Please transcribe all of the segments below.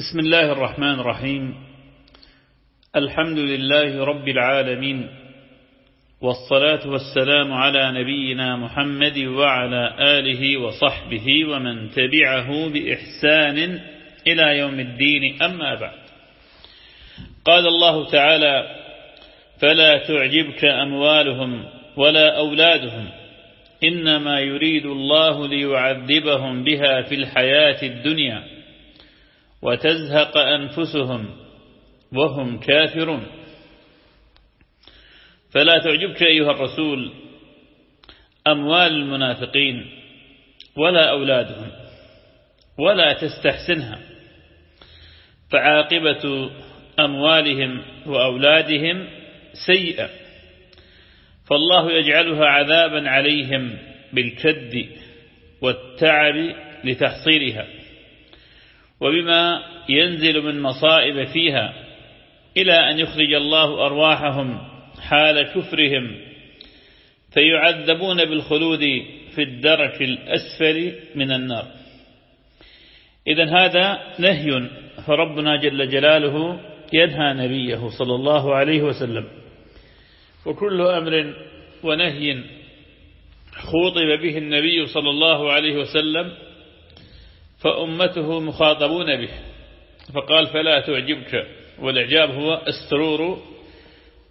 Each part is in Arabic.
بسم الله الرحمن الرحيم. الحمد لله رب العالمين والصلاة والسلام على نبينا محمد وعلى آله وصحبه ومن تبعه بإحسان إلى يوم الدين. أما بعد قال الله تعالى فلا تعجبك أموالهم ولا أولادهم إنما يريد الله ليعذبهم بها في الحياة الدنيا. وتزهق أنفسهم وهم كافرون. فلا تعجبك أيها الرسول أموال المنافقين ولا أولادهم ولا تستحسنها. فعاقبة أموالهم وأولادهم سيئة. فالله يجعلها عذابا عليهم بالكد والتعب لتحصيلها. وبما ينزل من مصائب فيها إلى أن يخرج الله أرواحهم حال كفرهم فيعذبون بالخلود في الدرك الأسفل من النار. إذا هذا نهي فربنا جل جلاله ينهى نبيه صلى الله عليه وسلم. وكل أمر ونهي خوطب به النبي صلى الله عليه وسلم فأمته مخاطبون به. فقال فلا تعجبك. والإعجاب هو السرور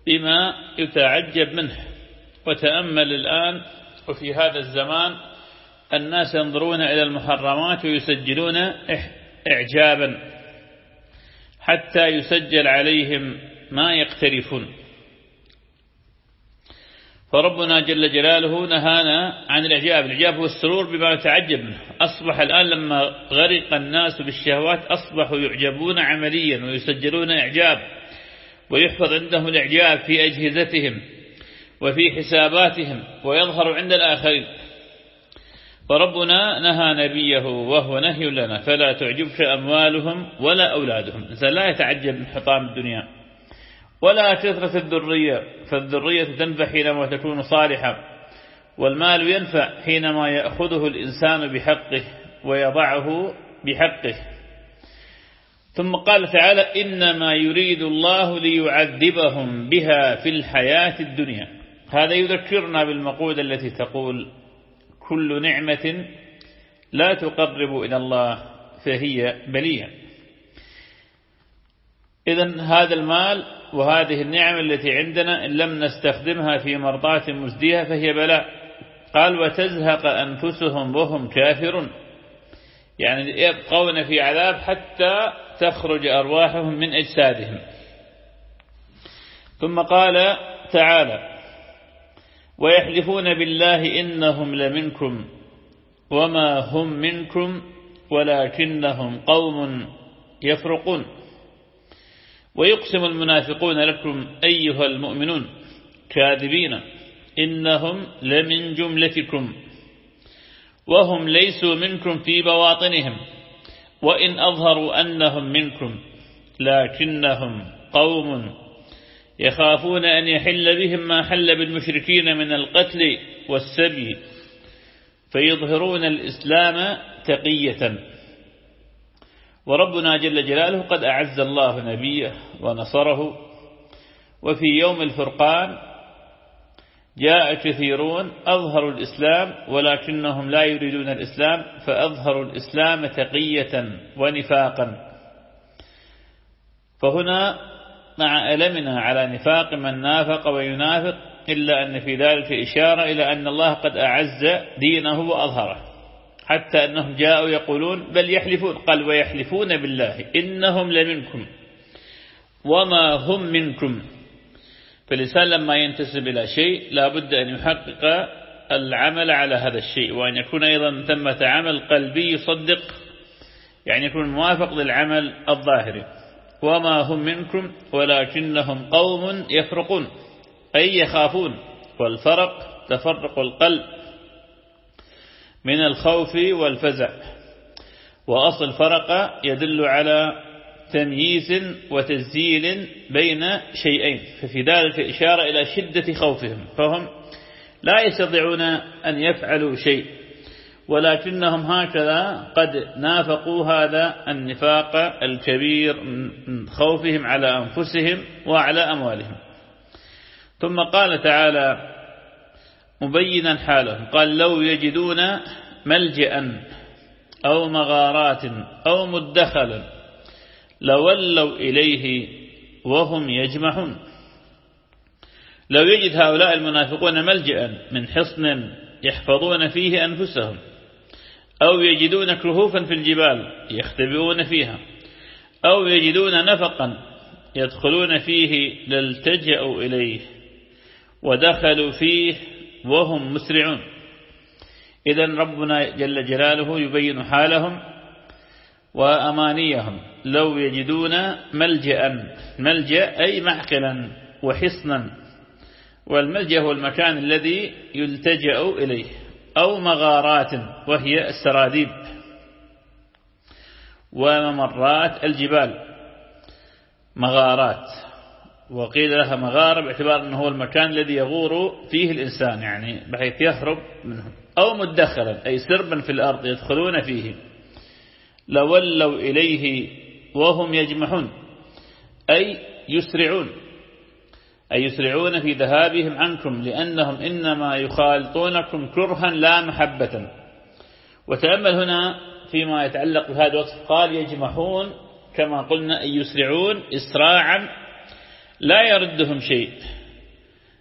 بما يتعجب منه. وتأمل الآن وفي هذا الزمان الناس ينظرون إلى المحرمات ويسجلون إعجابا حتى يسجل عليهم ما يقترفون. فربنا جل جلاله نهانا عن الإعجاب. الإعجاب هو السرور بما يتعجب منه. أصبح الآن لما غرق الناس بالشهوات أصبحوا يعجبون عمليا ويسجلون إعجاب ويحفظ عندهم الإعجاب في أجهزتهم وفي حساباتهم ويظهر عند الآخرين. فربنا نهى نبيه وهو نهي لنا فلا تعجبك أموالهم ولا أولادهم. إنسان لا يتعجب من حطام الدنيا. ولا كثرة الذرية فالذرية تنفع حينما تكون صالحة والمال ينفع حينما يأخذه الإنسان بحقه ويضعه بحقه. ثم قال تعالى إنما يريد الله ليعذبهم بها في الحياة الدنيا. هذا يذكرنا بالمقولة التي تقول كل نعمة لا تقرب إلى الله فهي بلية. إذا هذا المال وهذه النعم التي عندنا إن لم نستخدمها في مرضاة مزديها فهي بلاء. قال وتزهق أنفسهم وهم كافرون. يعني يبقون في عذاب حتى تخرج أرواحهم من أجسادهم. ثم قال تعالى ويحلفون بالله إنهم لمنكم وما هم منكم ولكنهم قوم يفرقون. ويقسم المنافقون لكم أيها المؤمنون كاذبين إنهم لمن جملتكم وهم ليسوا منكم في بواطنهم وإن أظهروا أنهم منكم لكنهم قوم يخافون أن يحل بهم ما حل بالمشركين من القتل والسبي فيظهرون الإسلام تقية وربنا جل جلاله قد أعز الله نبيه ونصره. وفي يوم الفرقان جاء كثيرون أظهروا الإسلام ولكنهم لا يريدون الإسلام فأظهروا الإسلام تقية ونفاقا. فهنا مع ألمنا على نفاق من نافق وينافق إلا أن في ذلك إشارة إلى أن الله قد أعز دينه وأظهره. حتى أنهم جاءوا يقولون بل يحلفون. قال ويحلفون بالله. إنهم لمنكم. وما هم منكم. فالإنسان لما ينتسب إلى شيء لا بد أن يحقق العمل على هذا الشيء وأن يكون أيضا ثمة عمل قلبي يصدق يعني يكون موافق للعمل الظاهري وما هم منكم ولكنهم قوم يفرقون أي يخافون. والفرق تفرق القلب. من الخوف والفزع. وأصل فرق يدل على تمييز وتزييل بين شيئين ففي ذلك إشارة إلى شدة خوفهم فهم لا يستطيعون أن يفعلوا شيء ولكنهم هكذا قد نافقوا هذا النفاق الكبير من خوفهم على أنفسهم وعلى أموالهم. ثم قال تعالى مبينا حالهم قال لو يجدون ملجأ أو مغارات أو مدخلا لولوا إليه وهم يجمحون لو يجد هؤلاء المنافقون ملجأ من حصن يحفظون فيه أنفسهم أو يجدون كهوفا في الجبال يختبئون فيها أو يجدون نفقا يدخلون فيه لالتجأوا إليه ودخلوا فيه وهم مسرعون. إذا ربنا جل جلاله يبين حالهم وأمانيهم. لو يجدون ملجأ ملجأ أي معقلا وحصنا. والملجأ هو المكان الذي يلتجأ إليه أو مغارات وهي السراديب وممرات الجبال. مغارات. وقيل لها مغارة باعتبار أنه هو المكان الذي يغور فيه الإنسان يعني بحيث يهرب منه أو مدخلا أي سربا في الأرض يدخلون فيه. لولوا إليه وهم يجمحون أي يسرعون أي يسرعون في ذهابهم عنكم لأنهم إنما يخالطونكم كرها لا محبة. وتأمل هنا فيما يتعلق بهذا الوصف قال يجمحون كما قلنا أي يسرعون إسراعا لا يردهم شيء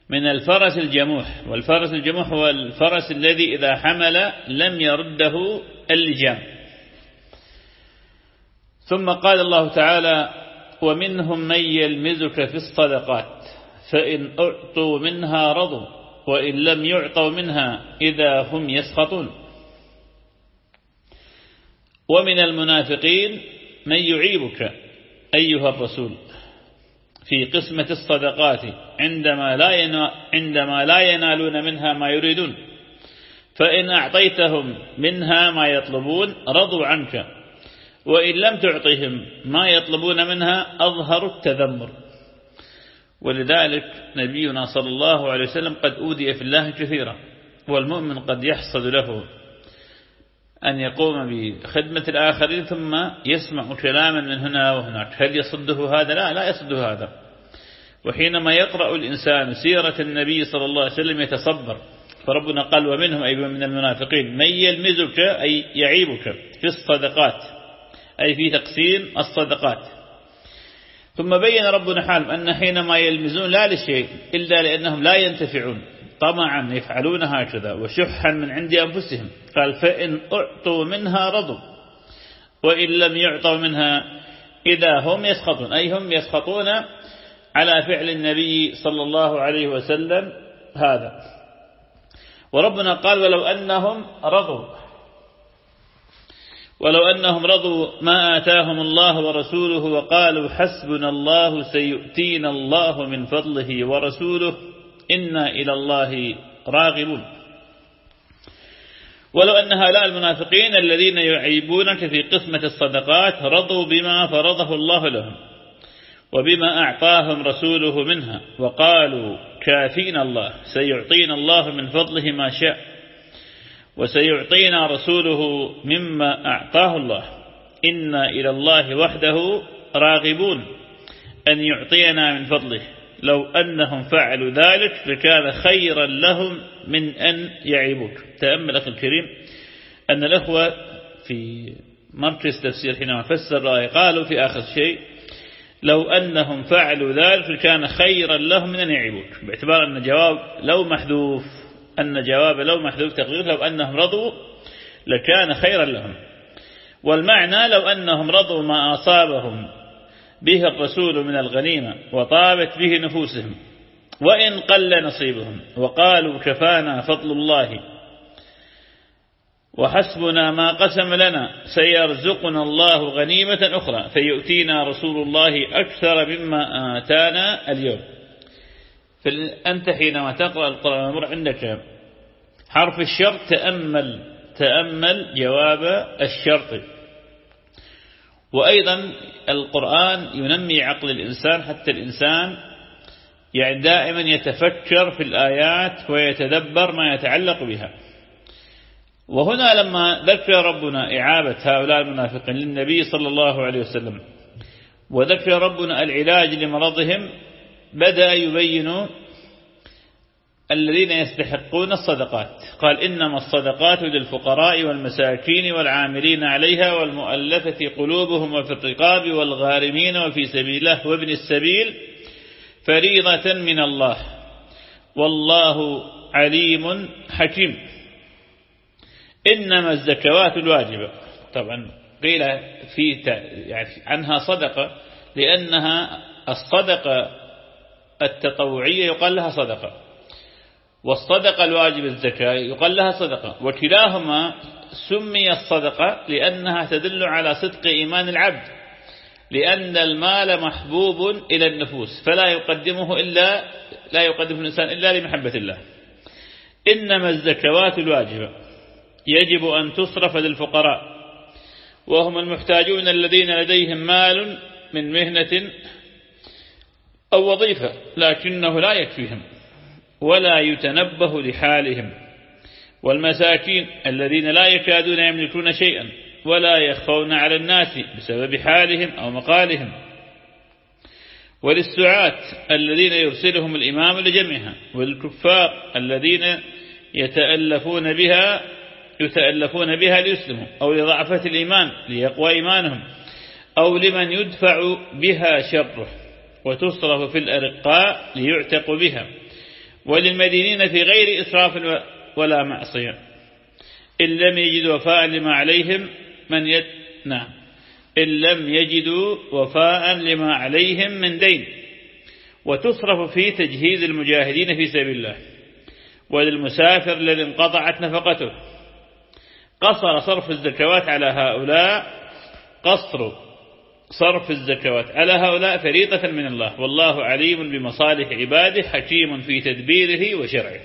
من الفرس الجموح والفرس الجموح هو الفرس الذي إذا حمل لم يرده اللجام ثم قال الله تعالى ومنهم من يلمزك في الصدقات فإن أعطوا منها رضوا وإن لم يعطوا منها إذا هم يسخطون. ومن المنافقين من يعيبك أيها الرسول. في قسمة الصدقات عندما لا عندما لا ينالون منها ما يريدون. فإن أعطيتهم منها ما يطلبون رضوا عنك. وإن لم تعطهم ما يطلبون منها أظهروا التذمر. ولذلك نبينا صلى الله عليه وسلم قد أودي في الله كثيرا. والمؤمن قد يحصل له أن يقوم بخدمة الآخرين ثم يسمع كلاما من هنا وهناك. هل يصده هذا؟ لا لا يصده هذا. وحينما يقرأ الإنسان سيرة النبي صلى الله عليه وسلم يتصبر فربنا قال ومنهم أي من المنافقين من يلمزك أي يعيبك في الصدقات أي في تقسيم الصدقات. ثم بين ربنا حالهم أن حينما يلمزون لا لشيء إلا لأنهم لا ينتفعون. طمعا يفعلون هكذا وشحا من عند أنفسهم. قال فإن أعطوا منها رضوا وإن لم يعطوا منها إذا هم يسخطون. أي هم يسخطون على فعل النبي صلى الله عليه وسلم هذا. وربنا قال ولو أنهم رضوا ولو أنهم رضوا ما آتاهم الله ورسوله وقالوا حسبنا الله سيؤتينا الله من فضله ورسوله إنا إلى الله راغبون. ولو أن هؤلاء المنافقين الذين يعيبونك في قسمة الصدقات رضوا بما فرضه الله لهم وبما أعطاهم رسوله منها وقالوا كافينا الله سيعطينا الله من فضله ما شاء وسيعطينا رسوله مما أعطاه الله. إنا إلى الله وحده راغبون أن يعطينا من فضله. لو أنهم فعلوا ذلك لكان خيرا لهم من أن يعيبوك. تأمل أخي الكريم أن الأخوة في مركز تفسير حينما فسر قالوا في آخر شيء لو أنهم فعلوا ذلك لكان خيرا لهم من أن يعيبوك. باعتبار أن جواب لو محذوف أن جواب لو محذوف تقدير لو أنهم رضوا لكان خيرا لهم. والمعنى لو أنهم رضوا ما أصابهم به الرسول من الغنيمة وطابت به نفوسهم وإن قل نصيبهم وقالوا كفانا فضل الله. وحسبنا ما قسم لنا سيرزقنا الله غنيمة أخرى فيؤتينا رسول الله أكثر مما آتانا اليوم. فأنت حينما تقرأ القرآن مر عندك حرف الشرط تأمل تأمل جواب الشرط وأيضا القرآن ينمي عقل الإنسان حتى الإنسان يعني دائما يتفكر في الآيات ويتدبر ما يتعلق بها. وهنا لما ذكر ربنا إعابة هؤلاء المنافقين للنبي صلى الله عليه وسلم وذكر ربنا العلاج لمرضهم بدأ يبين الذين يستحقون الصدقات. قال إنما الصدقات للفقراء والمساكين والعاملين عليها والمؤلفة قلوبهم وفي الرقاب والغارمين وفي سبيل الله وابن السبيل فريضة من الله. والله عليم حكيم. إنما الزكوات الواجبة. طبعا قيل في يعني عنها صدقة لأنها الصدقة التطوعية يقال لها صدقة. والصدقة الواجب الزكاة يقال لها صدقة. وكلاهما سمي الصدقة لأنها تدل على صدق إيمان العبد لأن المال محبوب إلى النفوس فلا يقدمه إلا لا يقدمه الإنسان إلا لمحبة الله. إنما الزكوات الواجبة. يجب أن تصرف للفقراء وهم المحتاجون الذين لديهم مال من مهنة أو وظيفة لكنه لا يكفيهم. ولا يتنبه لحالهم. والمساكين الذين لا يكادون يملكون شيئا ولا يخفون على الناس بسبب حالهم أو مقالهم. وللسعاة الذين يرسلهم الإمام لجمعها والكفار الذين يتألفون بها يتألفون بها ليسلموا أو لضعفة الإيمان ليقوى إيمانهم أو لمن يدفع بها شره وتصرف في الأرقاء ليعتق بها. وللمدينين في غير إسراف ولا معصية. إن لم يجدوا وفاء لما عليهم من يد نعم. إن لم يجدوا وفاء لما عليهم من دين. وتصرف في تجهيز المجاهدين في سبيل الله. وللمسافر الذي انقطعت نفقته. قصر صرف الزكوات على هؤلاء قصر صرف الزكوات. على هؤلاء فريضة من الله؟ والله عليم بمصالح عباده حكيم في تدبيره وشرعه.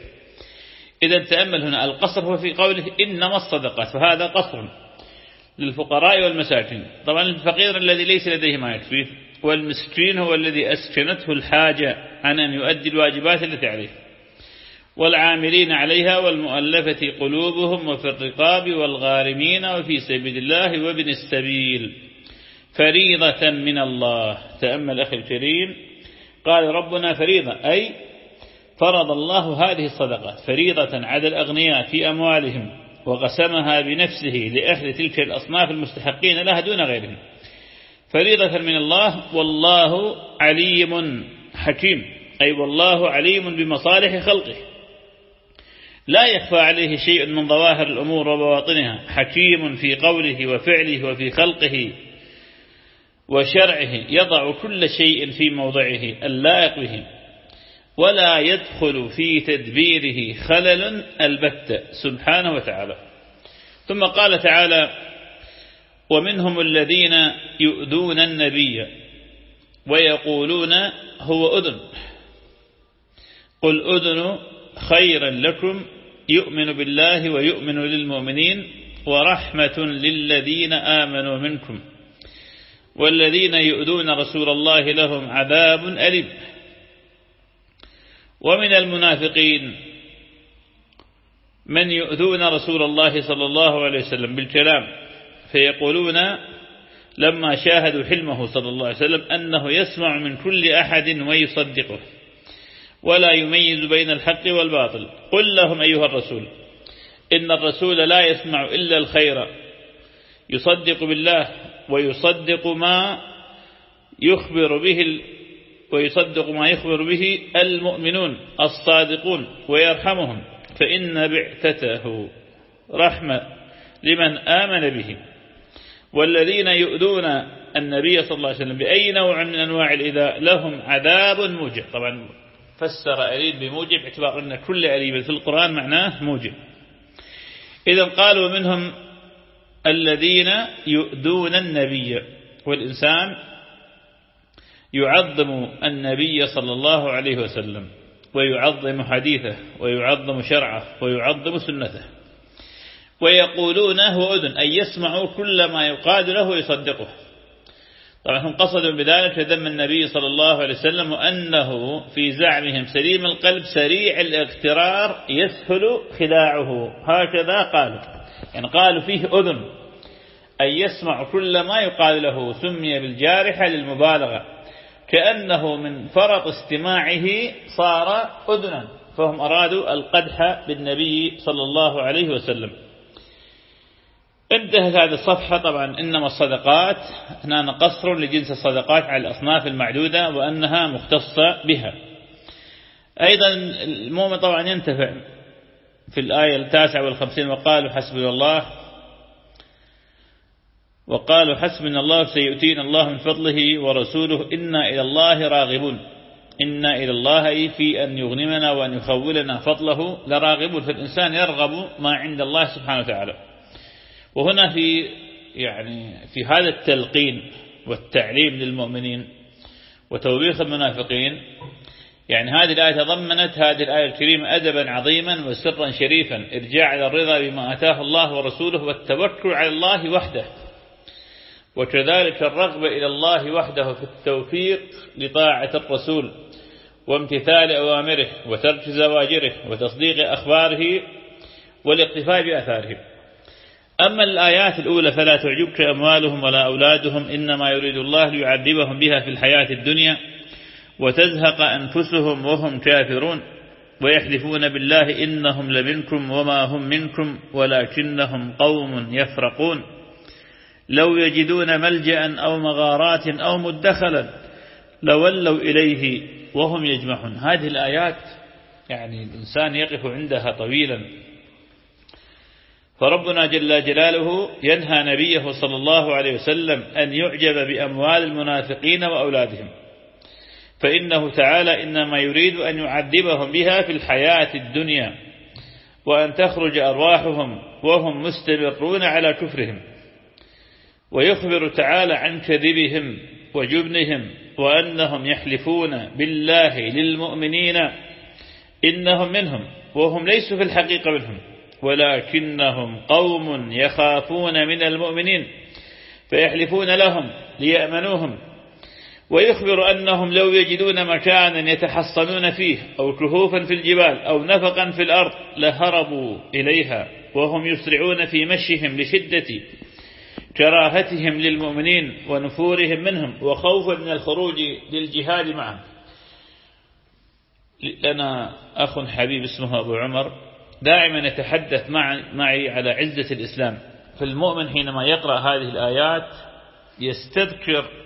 إذا تأمل هنا القصر هو في قوله إنما الصدقات فهذا قصر للفقراء والمساكين. طبعا الفقير الذي ليس لديه ما يكفيه والمسكين هو الذي أسكنته الحاجة عن أن يؤدي الواجبات التي عليه. والعاملين عليها والمؤلفة قلوبهم وفي الرقاب والغارمين وفي سبيل الله وابن السبيل. فريضة من الله. تأمل أخي الكريم. قال ربنا فريضة أي فرض الله هذه الصدقات فريضة على الأغنياء في أموالهم وقسمها بنفسه لأهل تلك الأصناف المستحقين لها دون غيرهم. فريضة من الله والله عليم حكيم أي والله عليم بمصالح خلقه. لا يخفى عليه شيء من ظواهر الأمور وبواطنها حكيم في قوله وفعله وفي خلقه. وشرعه يضع كل شيء في موضعه اللائق به. ولا يدخل في تدبيره خلل البتة سبحانه وتعالى. ثم قال تعالى ومنهم الذين يؤذون النبي ويقولون هو أذن. قل أذن خيرا لكم يؤمن بالله ويؤمن للمؤمنين ورحمة للذين آمنوا منكم. والذين يؤذون رسول الله لهم عذاب أليم. ومن المنافقين من يؤذون رسول الله صلى الله عليه وسلم بالكلام فيقولون لما شاهدوا حلمه صلى الله عليه وسلم أنه يسمع من كل أحد ويصدقه ولا يميز بين الحق والباطل. قل لهم أيها الرسول إن الرسول لا يسمع إلا الخير يصدق بالله ويصدق ما يخبر به ويصدق ما يخبر به المؤمنون الصادقون ويرحمهم. فإن بعثته رحمة لمن آمن به. والذين يؤذون النبي صلى الله عليه وسلم بأي نوع من أنواع الإذاء لهم عذاب موجب. طبعا فسر أليم بموجب اعتبار أن كل أليم في القرآن معناه موجب. إذا قالوا منهم الذين يؤذون النبي والإنسان يعظم النبي صلى الله عليه وسلم ويعظم حديثه ويعظم شرعه ويعظم سنته. ويقولون هو أذن أي يسمع كل ما يقال له ويصدقه. طبعا هم قصدوا بذلك ذم النبي صلى الله عليه وسلم وأنه في زعمهم سليم القلب سريع الاغترار يسهل خداعه هكذا قالوا. قالوا فيه أذن أي يسمع كل ما يقال له سمي بالجارحة للمبالغة. كأنه من فرط استماعه صار أذنا فهم أرادوا القدح بالنبي صلى الله عليه وسلم. انتهت هذه الصفحة. طبعا إنما الصدقات هنا قصر لجنس الصدقات على الأصناف المعدودة وأنها مختصة بها. أيضا المؤمن طبعا ينتفع. في الآية التاسعة والخمسين وقالوا حسبنا الله وقالوا حسبنا الله سيؤتينا الله من فضله ورسوله إنا إلى الله راغبون. إنا إلى الله في أن يغنمنا وأن يخولنا فضله لراغبون. فالإنسان يرغب ما عند الله سبحانه وتعالى. وهنا في يعني في هذا التلقين والتعليم للمؤمنين وتوبيخ المنافقين يعني هذه الآية تضمنت هذه الآية الكريمة أدبا عظيما وسرا شريفا إرجاع إلى الرضا بما أتاه الله ورسوله والتوكل على الله وحده. وكذلك الرغبة إلى الله وحده في التوفيق لطاعة الرسول وامتثال أوامره وترك زواجره وتصديق أخباره والاقتفاء بأثاره. أما الآيات الأولى فلا تعجبك أموالهم ولا أولادهم إنما يريد الله ليعذبهم بها في الحياة الدنيا. وتزهق أنفسهم وهم كافرون ويحلفون بالله إنهم لمنكم وما هم منكم ولكنهم قوم يفرقون لو يجدون ملجأ أو مغارات أو مدخلا لولوا إليه وهم يجمعون. هذه الآيات يعني الإنسان يقف عندها طويلا. فربنا جل جلاله ينهى نبيه صلى الله عليه وسلم أن يعجب بأموال المنافقين وأولادهم. فإنه تعالى إنما يريد أن يعذبهم بها في الحياة الدنيا وأن تخرج أرواحهم وهم مستمرون على كفرهم ويخبر تعالى عن كذبهم وجبنهم وأنهم يحلفون بالله للمؤمنين إنهم منهم وهم ليسوا في الحقيقة منهم ولكنهم قوم يخافون من المؤمنين فيحلفون لهم ليأمنوهم ويخبر أنهم لو يجدون مكانا يتحصنون فيه أو كهوفا في الجبال أو نفقا في الأرض لهربوا إليها وهم يسرعون في مشيهم لشدة كراهتهم للمؤمنين ونفورهم منهم وخوفا من الخروج للجهاد معهم. لنا أخ حبيب اسمه أبو عمر دائما يتحدث معي على عزة الإسلام. فالمؤمن حينما يقرأ هذه الآيات يستذكر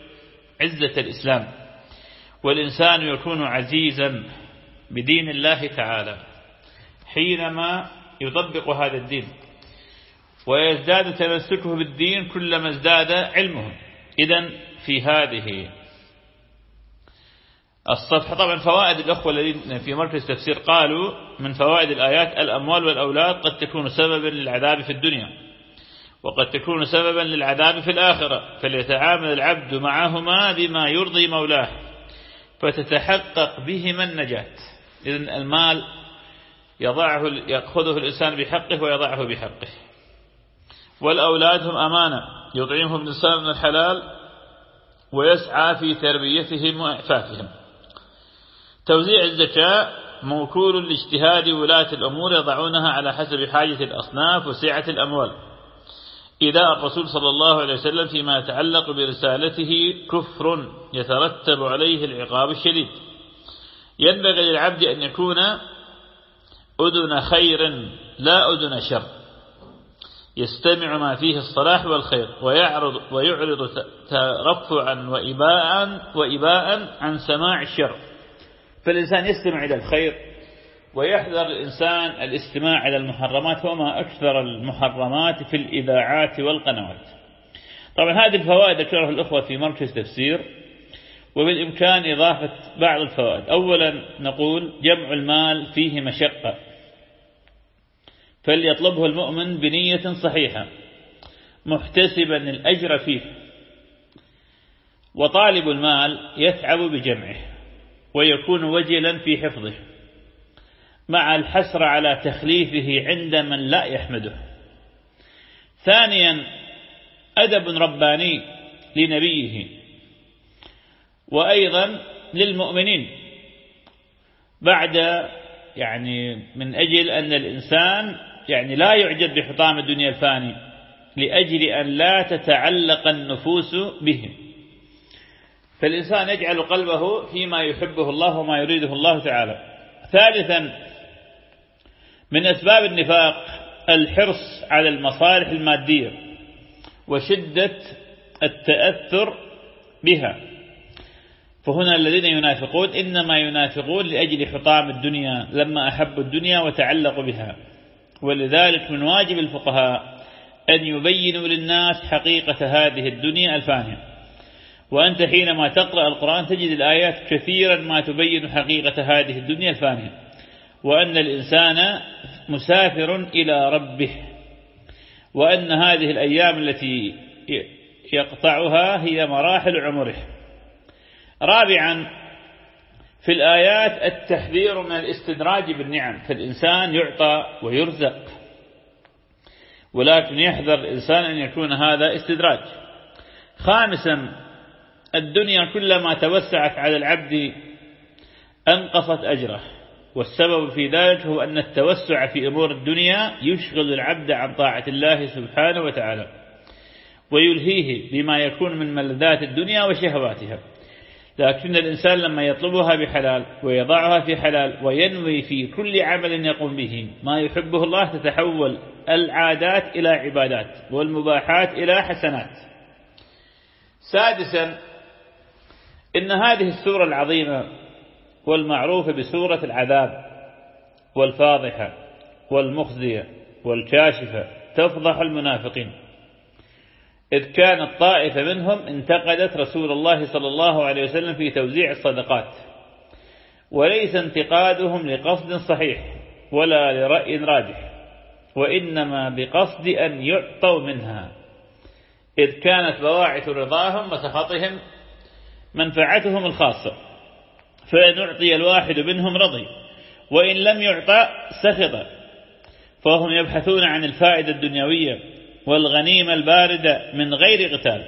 عزة الإسلام. والإنسان يكون عزيزا بدين الله تعالى حينما يطبق هذا الدين. ويزداد تمسكه بالدين كلما ازداد علمه. إذا في هذه الصفحة طبعا فوائد الأخوة الذين في مركز تفسير قالوا من فوائد الآيات الأموال والأولاد قد تكون سببا للعذاب في الدنيا. وقد تكون سببا للعذاب في الآخرة فليتعامل العبد معهما بما يرضي مولاه. فتتحقق بهما النجاة. إذن المال يضعه يأخذه الإنسان بحقه ويضعه بحقه. والأولاد هم أمانة. يطعمهم الإنسان من الحلال ويسعى في تربيتهم وإعفافهم. توزيع الزكاة موكول لاجتهاد ولاة الأمور يضعونها على حسب حاجة الأصناف وسعة الأموال. إذا الرسول صلى الله عليه وسلم فيما يتعلق برسالته كفر يترتب عليه العقاب الشديد. ينبغي للعبد أن يكون أذن خير لا أذن شر. يستمع ما فيه الصلاح والخير ويعرض ويعرض ترفعا وإباء وإباء عن سماع الشر. فالإنسان يستمع إلى الخير ويحذر الإنسان الاستماع إلى المحرمات وما أكثر المحرمات في الإذاعات والقنوات. طبعا هذه الفوائد ذكرها الأخوة في مركز تفسير وبالإمكان إضافة بعض الفوائد. أولا نقول جمع المال فيه مشقة. فليطلبه المؤمن بنية صحيحة محتسبا الأجر فيه. وطالب المال يتعب بجمعه ويكون وجلا في حفظه. مع الحسر على تخليفه عند من لا يحمده. ثانيا أدب رباني لنبيه وأيضا للمؤمنين. بعد يعني من أجل أن الإنسان يعني لا يعجب بحطام الدنيا الفاني لأجل أن لا تتعلق النفوس بهم فالإنسان يجعل قلبه فيما يحبه الله وما يريده الله تعالى. ثالثا من أسباب النفاق الحرص على المصالح المادية وشدة التأثر بها. فهنا الذين ينافقون إنما ينافقون لأجل حطام الدنيا لما أحبوا الدنيا وتعلقوا بها. ولذلك من واجب الفقهاء أن يبينوا للناس حقيقة هذه الدنيا الفانية. وأنت حينما تقرأ القرآن تجد الآيات كثيرا ما تبين حقيقة هذه الدنيا الفانية. وأن الإنسان مسافر إلى ربه وأن هذه الأيام التي يقطعها هي مراحل عمره. رابعا في الآيات التحذير من الاستدراج بالنعم فالإنسان يعطى ويرزق ولكن يحذر الإنسان أن يكون هذا استدراج. خامسا الدنيا كلما توسعت على العبد أنقصت أجره. والسبب في ذلك هو أن التوسع في أمور الدنيا يشغل العبد عن طاعة الله سبحانه وتعالى ويلهيه بما يكون من ملذات الدنيا وشهواتها. لكن الإنسان لما يطلبها بحلال ويضعها في حلال وينوي في كل عمل يقوم به ما يحبه الله تتحول العادات إلى عبادات والمباحات إلى حسنات. سادسا إن هذه السورة العظيمة والمعروفة بسورة العذاب والفاضحة والمخزية والكاشفة تفضح المنافقين. إذ كانت طائفة منهم انتقدت رسول الله صلى الله عليه وسلم في توزيع الصدقات وليس انتقادهم لقصد صحيح ولا لرأي راجح وإنما بقصد أن يعطوا منها. إذ كانت بواعث رضاهم وسخطهم منفعتهم الخاصة. فإن أعطي الواحد منهم رضي وإن لم يعطى سخط. فهم يبحثون عن الفائدة الدنيوية والغنيمة الباردة من غير قتال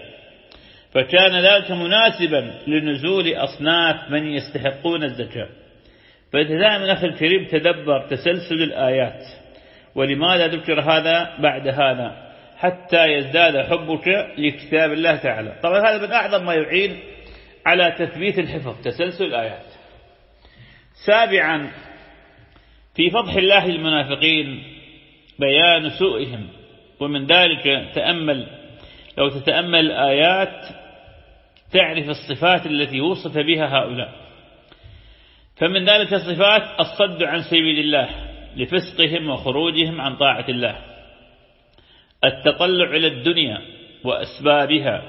فكان ذلك مناسبا لنزول أصناف من يستحقون الزكاة. فإذا من أخي الكريم تدبر تسلسل الآيات. ولماذا ذكر هذا بعد هذا؟ حتى يزداد حبك لكتاب الله تعالى. طبعا هذا من أعظم ما يعين على تثبيت الحفظ تسلسل الآيات. سابعا في فضح الله المنافقين بيان سوءهم ومن ذلك تأمل لو تتأمل الآيات تعرف الصفات التي وصف بها هؤلاء. فمن ذلك الصفات الصد عن سبيل الله لفسقهم وخروجهم عن طاعة الله. التطلع إلى الدنيا وأسبابها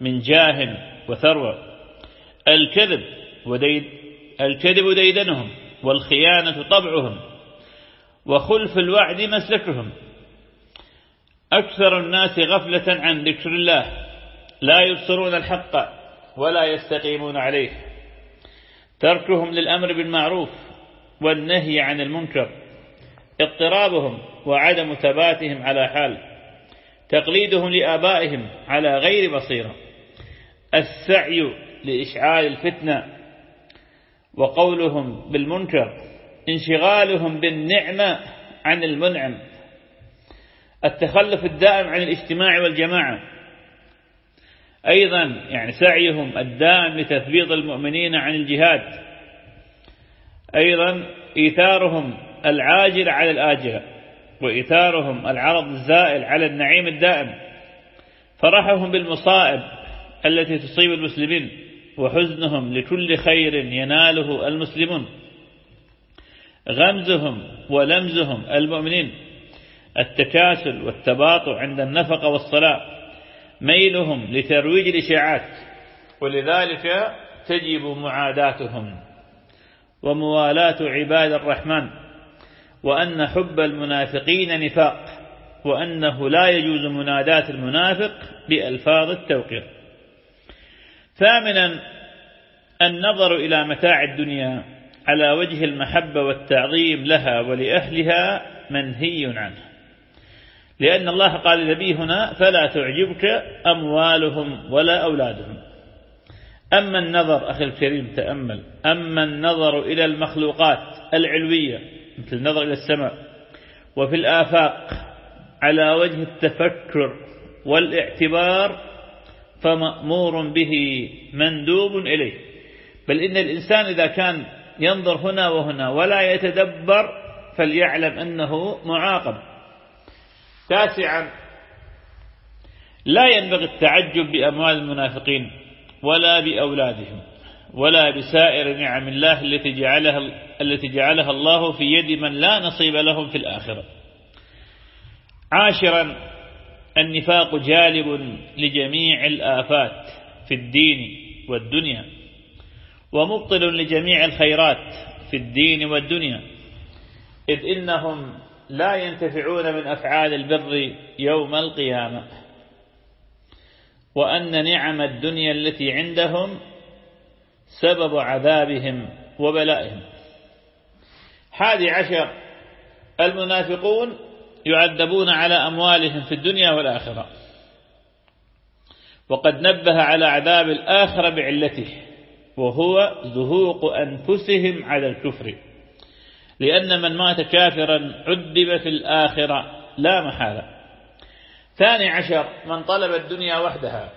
من جاه وثروة الكذب وديد الكذب ديدنهم والخيانة طبعهم وخلف الوعد مسلكهم. أكثر الناس غفلة عن ذكر الله لا يبصرون الحق ولا يستقيمون عليه. تركهم للأمر بالمعروف والنهي عن المنكر. اضطرابهم وعدم ثباتهم على حال. تقليدهم لآبائهم على غير بصيرة. السعي لإشعال الفتنة وقولهم بالمنكر انشغالهم بالنعمة عن المنعم. التخلف الدائم عن الاجتماع والجماعة. أيضا يعني سعيهم الدائم لتثبيط المؤمنين عن الجهاد. أيضا إيثارهم العاجل على الآجلة وإيثارهم العرض الزائل على النعيم الدائم. فرحهم بالمصائب التي تصيب المسلمين. وحزنهم لكل خير يناله المسلمون. غمزهم ولمزهم المؤمنين. التكاسل والتباطؤ عند النفقة والصلاة. ميلهم لترويج الإشاعات. ولذلك تجب معاداتهم. وموالاة عباد الرحمن. وأن حب المنافقين نفاق. وأنه لا يجوز منادات المنافق بألفاظ التوقير. ثامنا النظر إلى متاع الدنيا على وجه المحبة والتعظيم لها ولأهلها منهي عنه. لأن الله قال لنبي هنا فلا تعجبك أموالهم ولا أولادهم. أما النظر أخي الكريم تأمل. أما النظر إلى المخلوقات العلوية مثل النظر إلى السماء وفي الآفاق على وجه التفكر والاعتبار فمأمور به مندوب إليه. بل إن الإنسان إذا كان ينظر هنا وهنا ولا يتدبر فليعلم أنه معاقب. تاسعا لا ينبغي التعجب بأموال المنافقين ولا بأولادهم ولا بسائر نعم الله التي جعلها, التي جعلها الله في يد من لا نصيب لهم في الآخرة. عاشرا النفاق جالب لجميع الآفات في الدين والدنيا ومبطل لجميع الخيرات في الدين والدنيا. إذ إنهم لا ينتفعون من أفعال البر يوم القيامة وأن نعم الدنيا التي عندهم سبب عذابهم وبلائهم. حادي عشر المنافقون يعذبون على أموالهم في الدنيا والآخرة. وقد نبه على عذاب الآخرة بعلته وهو زهوق أنفسهم على الكفر. لأن من مات كافرا عذب في الآخرة لا محالة. ثاني عشر من طلب الدنيا وحدها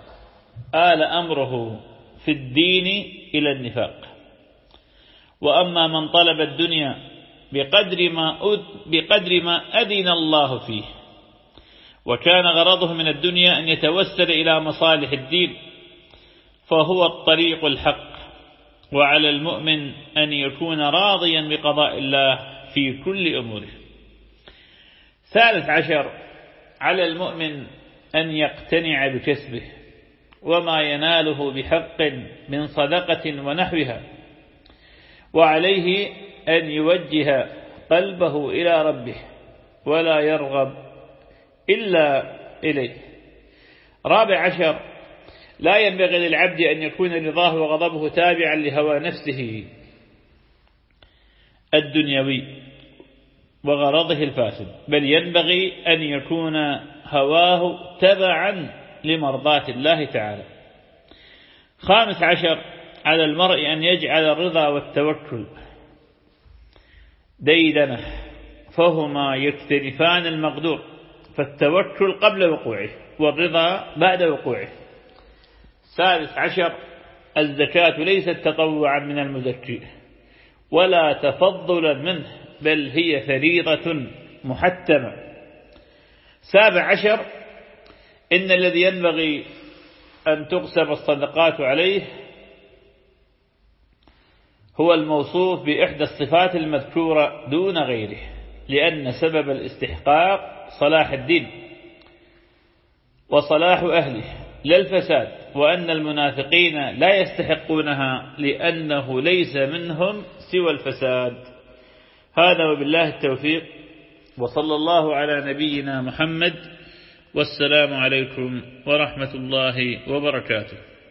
آل أمره في الدين إلى النفاق. وأما من طلب الدنيا بقدر ما, بقدر ما أذن الله فيه. وكان غرضه من الدنيا أن يتوسل إلى مصالح الدين فهو الطريق الحق وعلى المؤمن أن يكون راضيا بقضاء الله في كل أموره. ثالث عشر على المؤمن أن يقتنع بكسبه وما يناله بحق من صدقة ونحوها وعليه أن يوجه قلبه إلى ربه ولا يرغب إلا إليه. رابع عشر لا ينبغي للعبد أن يكون رضاه وغضبه تابعا لهوى نفسه الدنيوي وغرضه الفاسد بل ينبغي أن يكون هواه تبعا لمرضاة الله تعالى. خامس عشر على المرء أن يجعل الرضا والتوكل. ديدنه فهما يكترفان المقدور فالتوكل قبل وقوعه والرضا بعد وقوعه. ثالث عشر الزكاة ليست تطوعا من المزكي ولا تفضلا منه بل هي فريضة محتمة. سابع عشر إن الذي ينبغي أن تقسم الصدقات عليه هو الموصوف بإحدى الصفات المذكورة دون غيره لأن سبب الاستحقاق صلاح الدين وصلاح أهله لا الفساد وأن المنافقين لا يستحقونها لأنه ليس منهم سوى الفساد. هذا وبالله التوفيق وصلى الله على نبينا محمد والسلام عليكم ورحمة الله وبركاته.